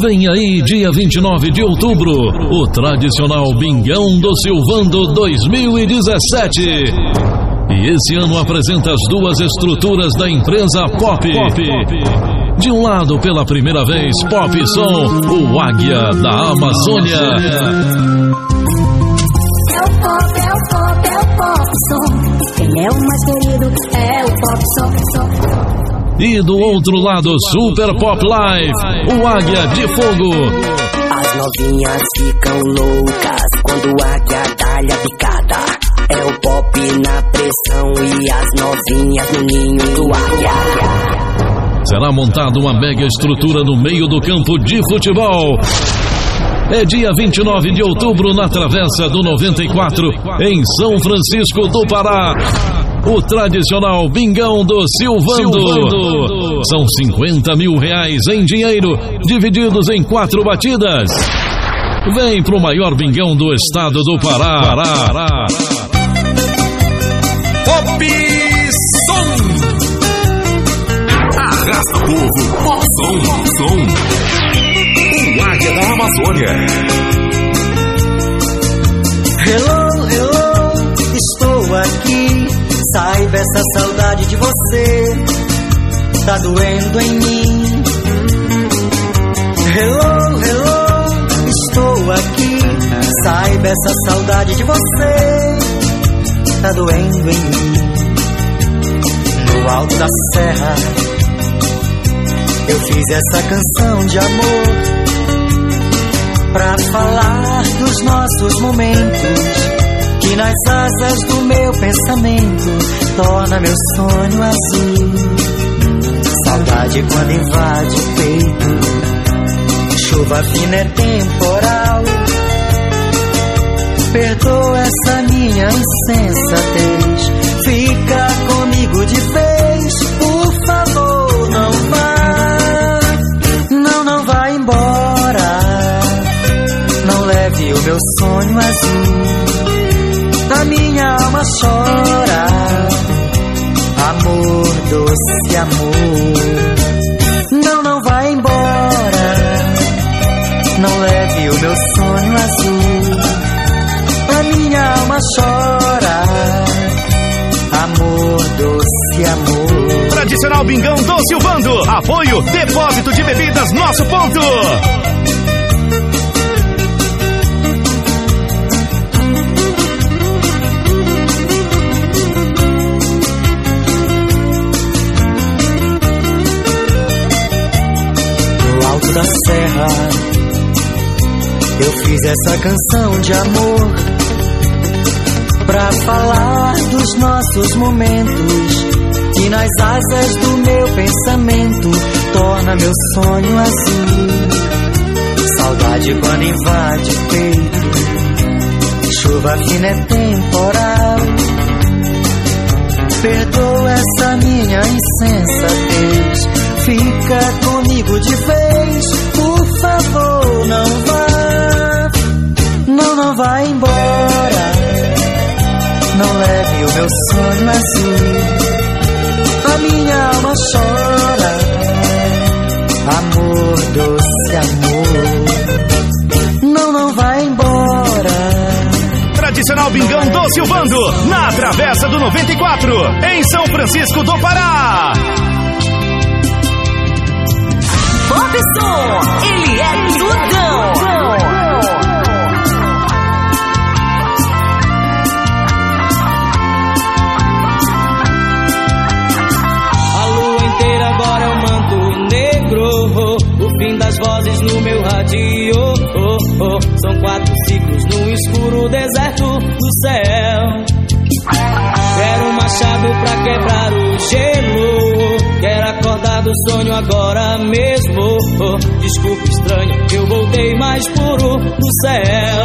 Vem aí, dia 29 de outubro, o tradicional Bingão do Silvando 2017. E esse ano apresenta as duas estruturas da empresa Pop. De um lado, pela primeira vez, Pop Som, o Águia da Amazônia. É o pop, é o pop, é o pop som. Quem é o mais querido é o pop som, som. E do outro lado, Super Pop Live, o Águia de Fogo. As novinhas ficam loucas quando a águia dá-lhe a picada. É o pop na pressão e as novinhas no ninho do águia. Será montada uma mega estrutura no meio do campo de futebol. É dia 29 de outubro na Travessa do 94, em São Francisco do Pará. O tradicional Bingão do Silvando. São 50 mil reais em dinheiro, divididos em quatro batidas. Vem pro maior Bingão do estado do Pará. Pará. Pop Som. Arrasta povo, Pop Som, Som. O Águia da Amazônia. Hello, hello, estou aqui. Saiba essa saudade de você, tá doendo em mim. Hello, hello, estou aqui. Saiba essa saudade de você, tá doendo em mim. No alto da serra, eu fiz essa canção de amor pra falar dos nossos momentos que nas asas do meu pensamento torna meu sonho azul. Saudade quando invade o peito, chuva fina é temporal. Perdoa essa minha insensatez, fica comigo de vez, por favor, não vá, não, não vá embora, não leve o meu sonho azul a minha alma chora. Amor, doce amor, não, não vai embora. Não leve o meu sonho azul. A minha alma chora. Amor, doce amor. Tradicional Bingão do Silvando. Apoio Depósito de Bebidas Nosso Ponto. Serra. Eu fiz essa canção de amor pra falar dos nossos momentos que nas asas do meu pensamento torna meu sonho azul. Saudade quando invade o peito, chuva fina é temporal. Perdoa essa minha insensatez. Fica comigo de vez, por favor, não vá. Não, não vá embora. Não leve o meu sonho azul. A minha alma chora. Amor, doce amor. Não, não vá embora. Tradicional Bingão do Silvando, na Travessa do 94, em São Francisco do Pará. Pop Som, ele é tudão. A lua inteira agora é um manto negro. O fim das vozes no meu radio. São quatro ciclos no escuro deserto do céu. Do sonho agora mesmo. Desculpe, estranho, eu voltei mais puro do céu.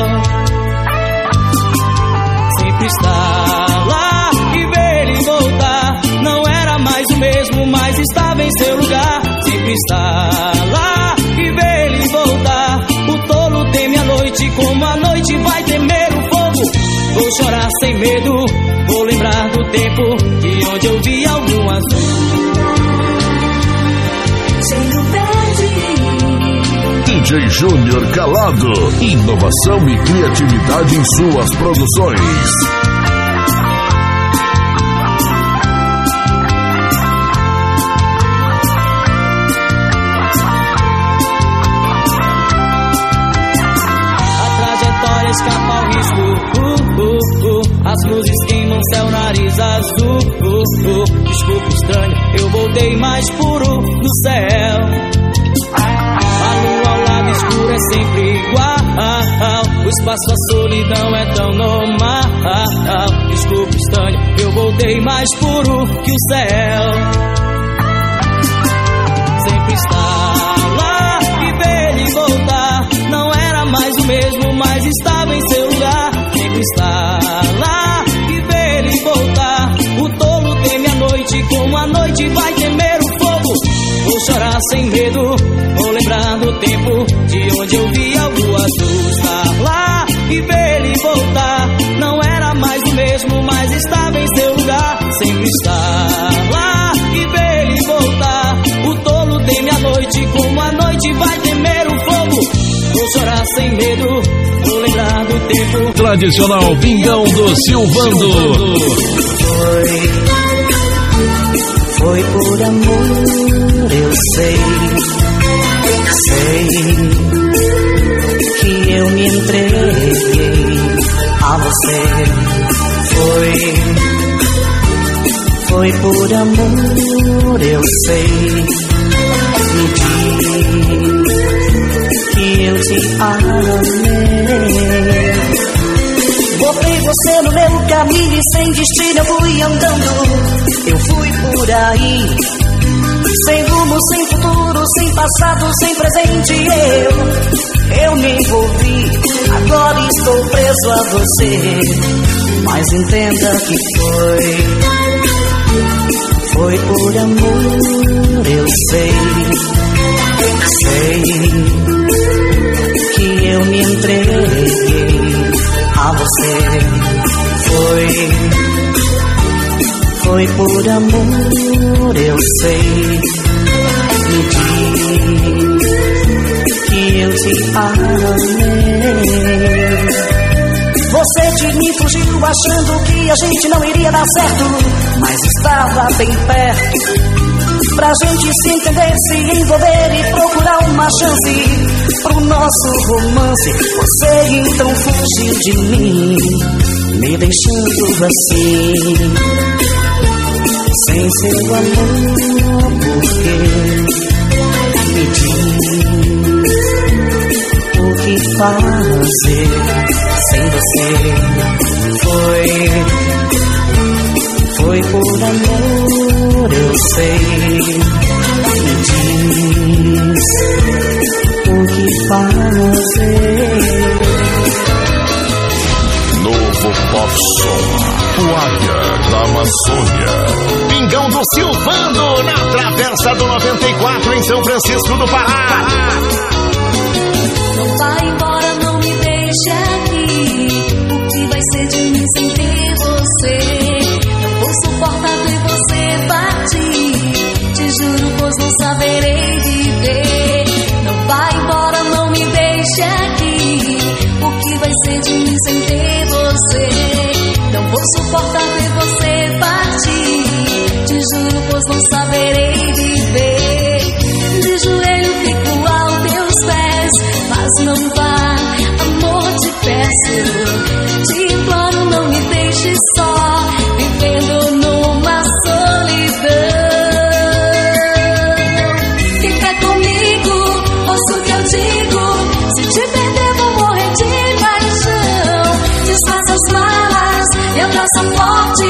Sempre estar lá e ver ele voltar. Não era mais o mesmo, mas estava em seu lugar. Sempre estar lá e ver ele voltar. O tolo teme a noite, como a noite vai temer o fogo. Vou chorar sem medo, Júnior Calado. Inovação e criatividade em suas produções. A trajetória escapa ao risco. Uh, uh, uh. As luzes queimam céu, nariz azul. Uh, uh. Desculpa estranho, eu voltei mais puro do céu. Escuro é sempre igual. O espaço, a solidão é tão normal. Desculpa estranho, eu voltei mais puro que o céu. Sempre está lá e ver ele voltar. Não era mais o mesmo, mas estava em seu lugar. Sempre está lá e ver ele voltar. O tolo teme a noite, como a noite vai temer o fogo. Vou chorar sem medo, está lá e ver ele voltar. O tolo teme a noite, como a noite vai temer o fogo. Vou chorar sem medo, vou lembrar do tempo. Tradicional Pingão do Silvando. Foi por amor, eu sei, sei que eu me entreguei a você. Foi, foi por amor, eu sei. Me diz que eu te amei. Botei você no meu caminho e sem destino eu fui andando. Eu fui por aí, sem rumo, sem futuro, sem passado, sem presente. Eu, eu me envolvi, agora estou preso a você. Mas entenda que foi, foi por amor, eu sei, sei que eu me entreguei a você. Foi, foi por amor, eu sei. Me diz que eu te amei. Você de mim fugiu achando que a gente não iria dar certo, mas estava bem perto. Pra gente se entender, se envolver e procurar uma chance pro nosso romance. Você então fugiu de mim, me deixando assim. Sem seu amor, porque fazer sem você. Foi foi por amor, eu sei. Me diz o que fazer. Novo Pop Som. Águia da Amazônia. Pingão do Silvando, na Travessa do 94, em São Francisco do Pará. Suportar ver você? Partir. Te juro, pois não saberei viver. Amor, te peço. Te imploro, não me deixe só, vivendo numa solidão. Fica comigo, ouça o que eu digo. Se te perder, vou morrer de paixão. Desfaça as malas e abraça forte.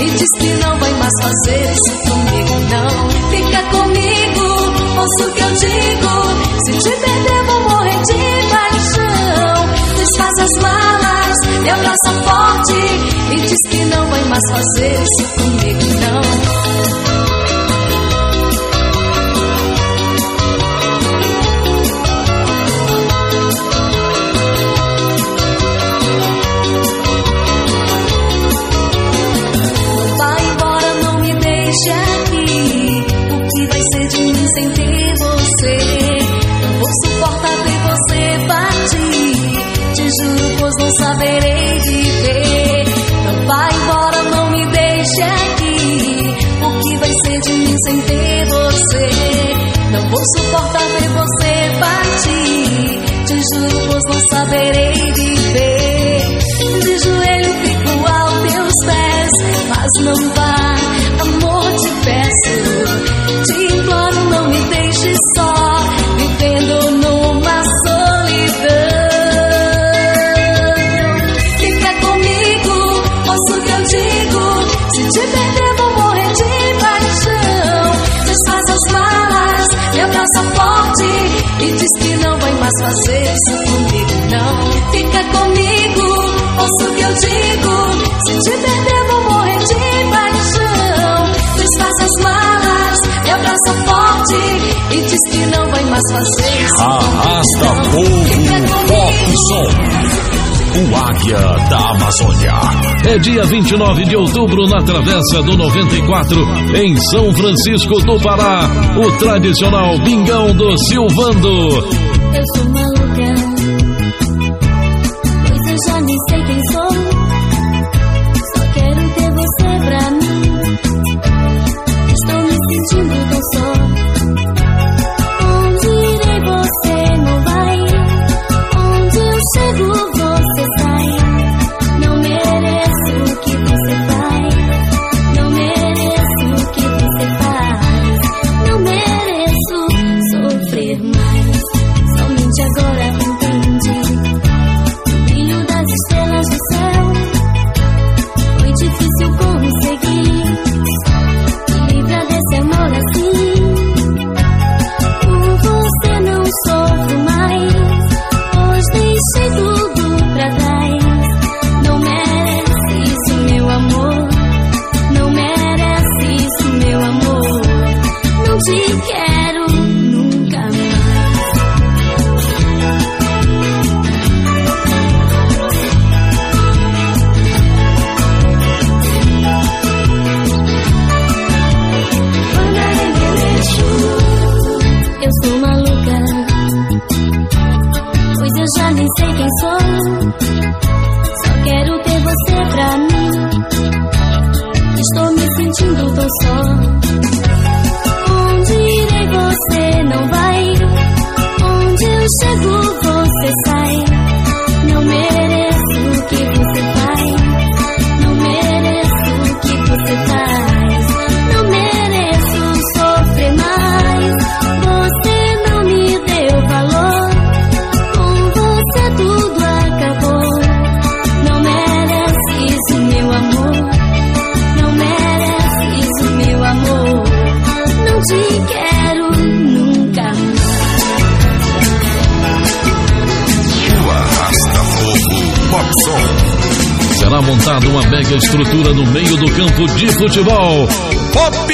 E diz que não vai mais fazer isso comigo, não. Fica comigo, ouça o que eu digo. Se te perder, malas e abraça forte. E diz que não vai mais fazer isso comigo. Não sem ter você. Não vou suportar ver você partir. Te juro, pois não saberei viver. De joelho fico aos teus pés, mas não vai. E diz que não vai mais fazer isso comigo, não. Fica comigo, ouça o que eu digo. Se te perder, vou morrer de paixão. Desfaz as malas, me abraça forte. E diz que não vai mais fazer isso. Arrasta comigo, não. Fica pop som. O Águia da Amazônia. É dia 29 de outubro na Travessa do 94, em São Francisco do Pará, o tradicional Bingão do Silvando. Eu sou uma música. futebol. Pop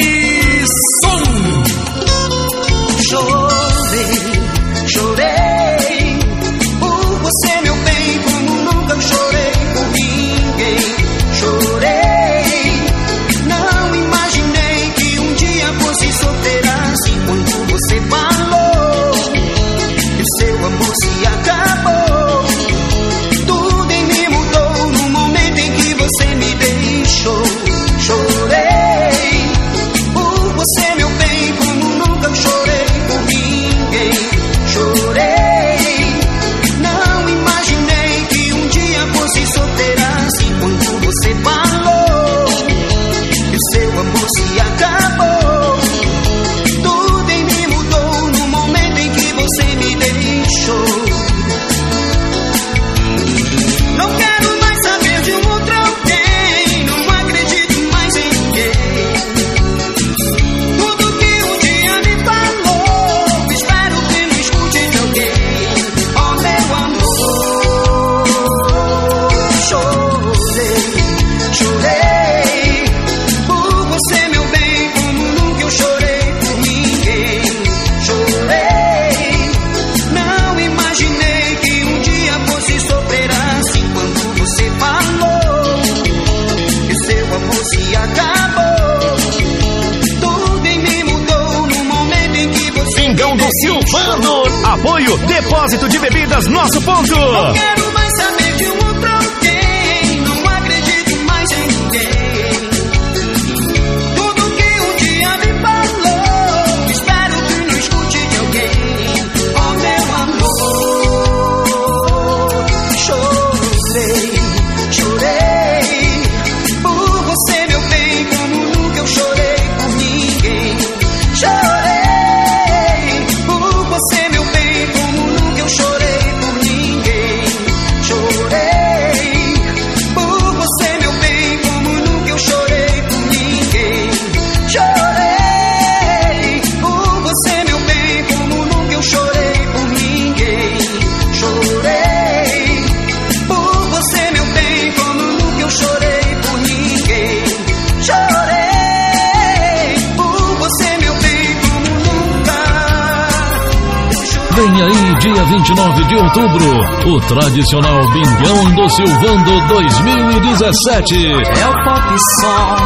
dia 29 de outubro, o tradicional Bingão do Silvando 2017. É o pop som,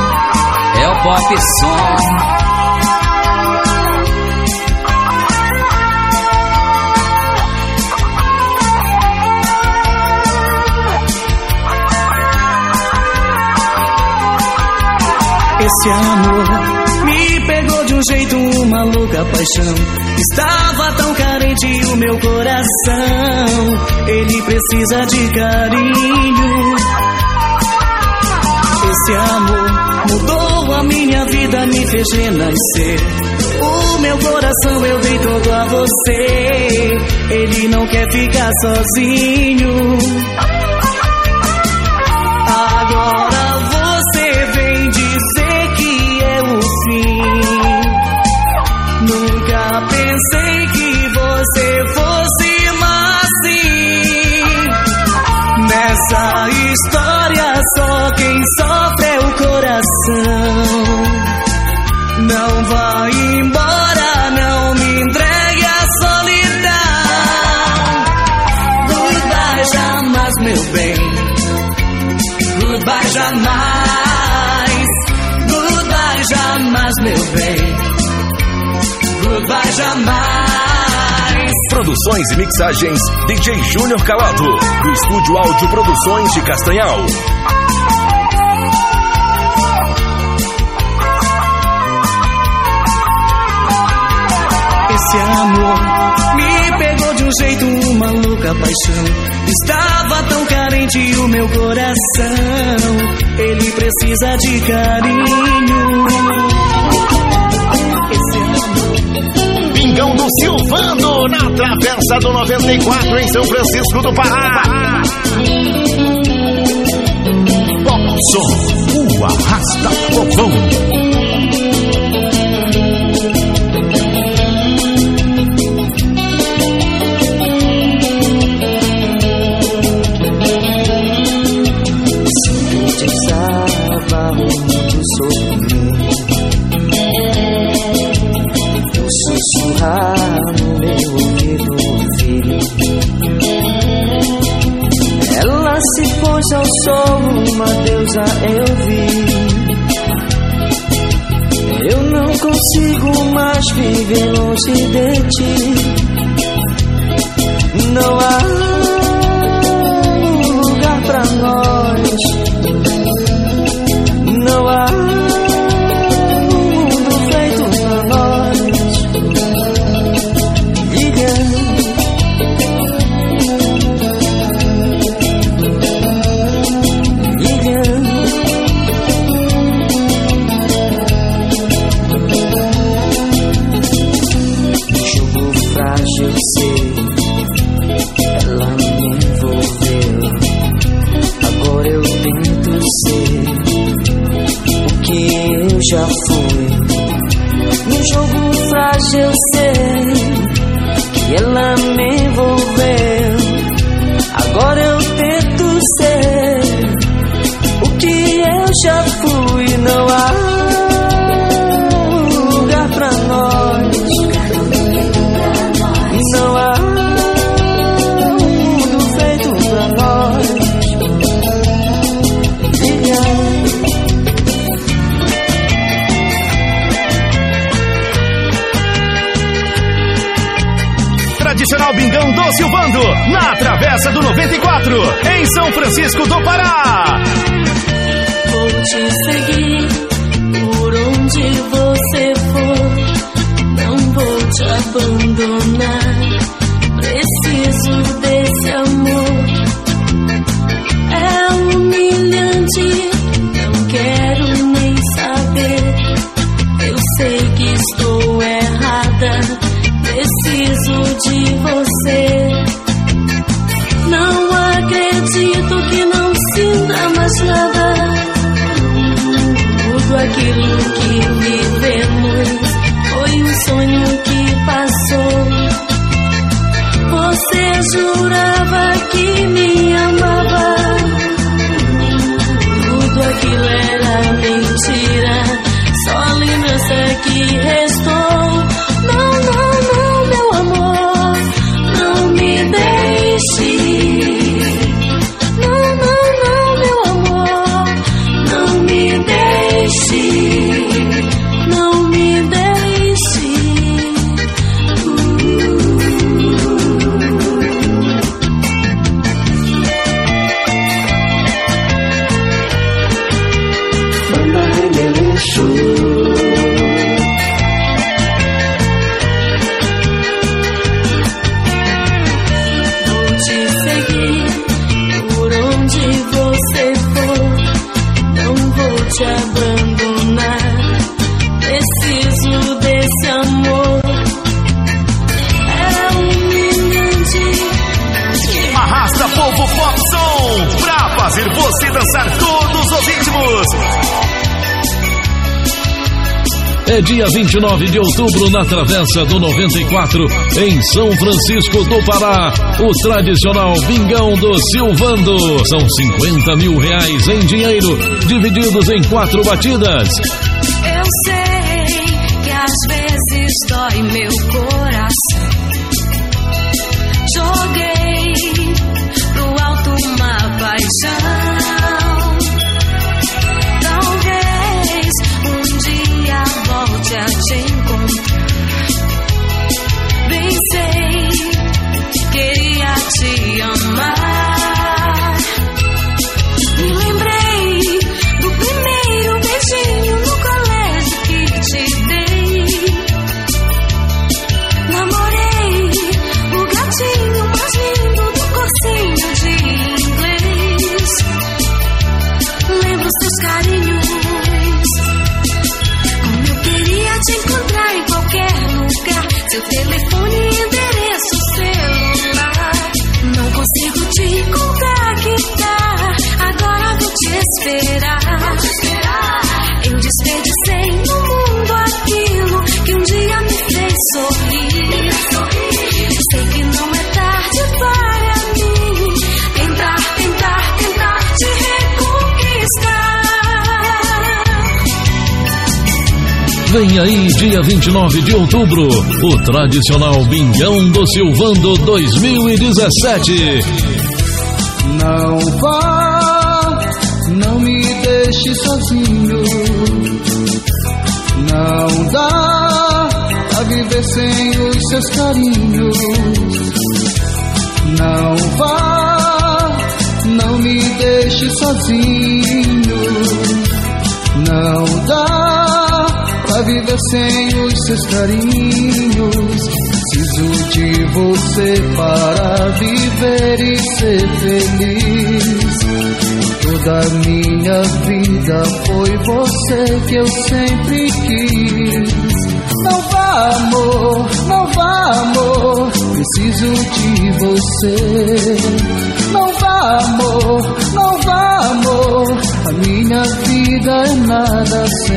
é o pop som. Esse amor jeito, uma louca paixão. Estava tão carente o meu coração. Ele precisa de carinho. Esse amor mudou a minha vida, me fez renascer. O meu coração eu dei todo a você. Ele não quer ficar sozinho. Coração. Não vá embora, não me entregue à solidão. Goodbye jamais, meu bem. Goodbye jamais. Goodbye jamais, meu bem. Goodbye jamais. Produções e mixagens DJ Júnior Calado, do Estúdio Áudio Produções de Castanhal. Esse amor me pegou de um jeito, uma louca paixão. Estava tão carente o meu coração. Ele precisa de carinho. Bingão do Silvando, na Travessa do 94, em São Francisco do Pará. Pop Som, o Arrasta Povão. Do Silvando, na Travessa do 94, em São Francisco do Pará. Vou te seguir nada. Tudo aquilo que vivemos foi um sonho que passou. Você jurava que me Shoo. É dia 29 de outubro na Travessa do 94, em São Francisco do Pará. O tradicional Bingão do Silvando. São 50 mil reais em dinheiro, divididos em quatro batidas. Eu sei que às vezes dói meu coração. Joguei te encontrar em qualquer lugar. Seu telefone e endereço celular. Não consigo te contactar. Agora vou te esperar. Vem aí, dia 29 de outubro, o tradicional Bingão do Silvando 2017. Não vá, não me deixe sozinho. Não dá a viver sem os seus carinhos. Não vá, não me deixe sozinho. Não viver sem os seus carinhos. Preciso de você para viver e ser feliz. Toda minha vida foi você que eu sempre quis. Não vá, amor, não vá, amor. Preciso de você. Não vá, amor, não vá, amor. A minha vida é nada sem.